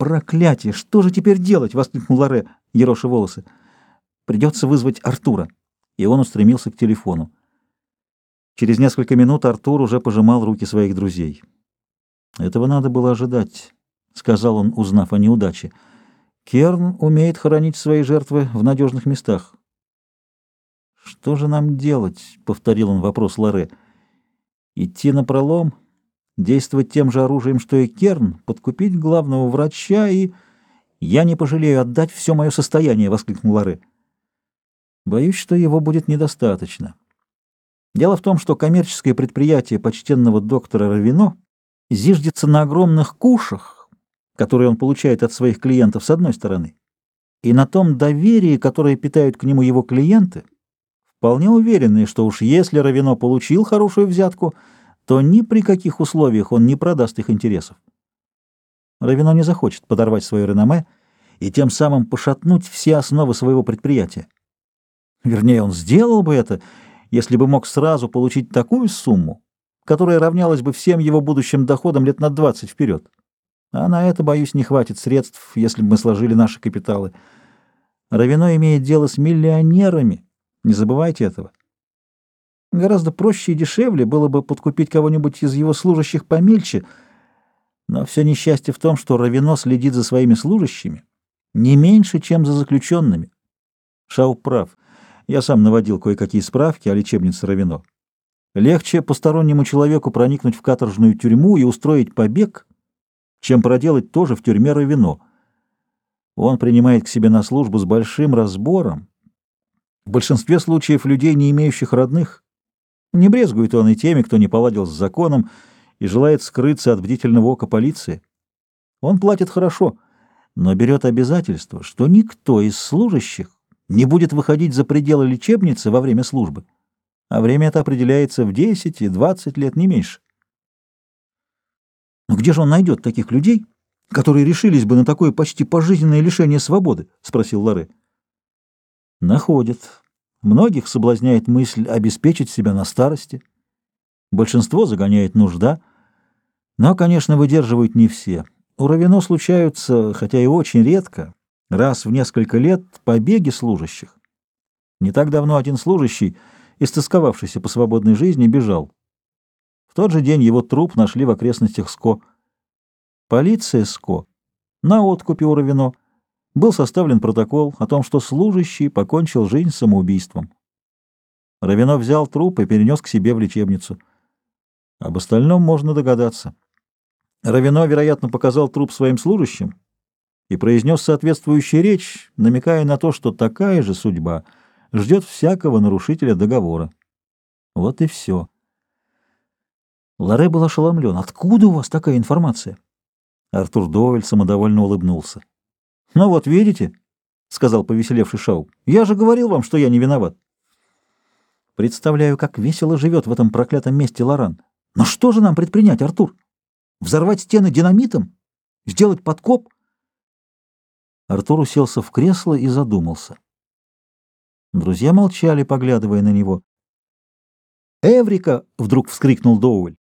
«Проклятие! Что же теперь делать?» — воскликнул Лоре, ероши волосы. «Придется вызвать Артура». И он устремился к телефону. Через несколько минут Артур уже пожимал руки своих друзей. «Этого надо было ожидать», — сказал он, узнав о неудаче. «Керн умеет хоронить свои жертвы в надежных местах». «Что же нам делать?» — повторил он вопрос Лоре. «Идти на пролом, действовать тем же оружием, что и Керн, подкупить главного врача и...» «Я не пожалею отдать все мое состояние!» — воскликнул Лоре. «Боюсь, что его будет недостаточно. Дело в том, что коммерческое предприятие почтенного доктора Равино зиждется на огромных кушах, которые он получает от своих клиентов с одной стороны, и на том доверии, которое питают к нему его клиенты, вполне уверенные, что уж если Равино получил хорошую взятку, то ни при каких условиях он не продаст их интересов. Равино не захочет подорвать свое реноме и тем самым пошатнуть все основы своего предприятия. Вернее, он сделал бы это, если бы мог сразу получить такую сумму, которая равнялась бы всем его будущим доходам лет на 20 вперед. А на это, боюсь, не хватит средств, если бы мы сложили наши капиталы. Равино имеет дело с миллионерами, не забывайте этого. Гораздо проще и дешевле было бы подкупить кого-нибудь из его служащих помельче, но все несчастье в том, что Равино следит за своими служащими не меньше, чем за заключенными. Шау прав. Я сам наводил кое-какие справки о лечебнице Равино. Легче постороннему человеку проникнуть в каторжную тюрьму и устроить побег, чем проделать то же в тюрьме Равино. Он принимает к себе на службу с большим разбором, в большинстве случаев людей, не имеющих родных. Не брезгует он и теми, кто не поладил с законом и желает скрыться от бдительного ока полиции. Он платит хорошо, но берет обязательство, что никто из служащих не будет выходить за пределы лечебницы во время службы, а время это определяется в 10 и 20 лет, не меньше. «Но где же он найдет таких людей, которые решились бы на такое почти пожизненное лишение свободы?» — спросил Лоре. «Находит. Многих соблазняет мысль обеспечить себя на старости. Большинство загоняет нужда. Но, конечно, выдерживают не все. У Равино случаются, хотя и очень редко, раз в несколько лет побеги служащих. Не так давно один служащий, истосковавшийся по свободной жизни, бежал. В тот же день его труп нашли в окрестностях СКО. Полиция СКО на откупе у Равино был составлен протокол о том, что служащий покончил жизнь самоубийством. Равино взял труп и перенес к себе в лечебницу. Об остальном можно догадаться. Равино, вероятно, показал труп своим служащим, и произнес соответствующую речь, намекая на то, что такая же судьба ждет всякого нарушителя договора. Вот и все. Лоре был ошеломлен. «Откуда у вас такая информация?» Артур Довель самодовольно улыбнулся. «Ну вот, видите?» — сказал повеселевший Шау. «Я же говорил вам, что я не виноват». «Представляю, как весело живет в этом проклятом месте Лоран. Но что же нам предпринять, Артур? Взорвать стены динамитом? Сделать подкоп?» Артур уселся в кресло и задумался. Друзья молчали, поглядывая на него. «Эврика!» — вдруг вскрикнул Доуэль.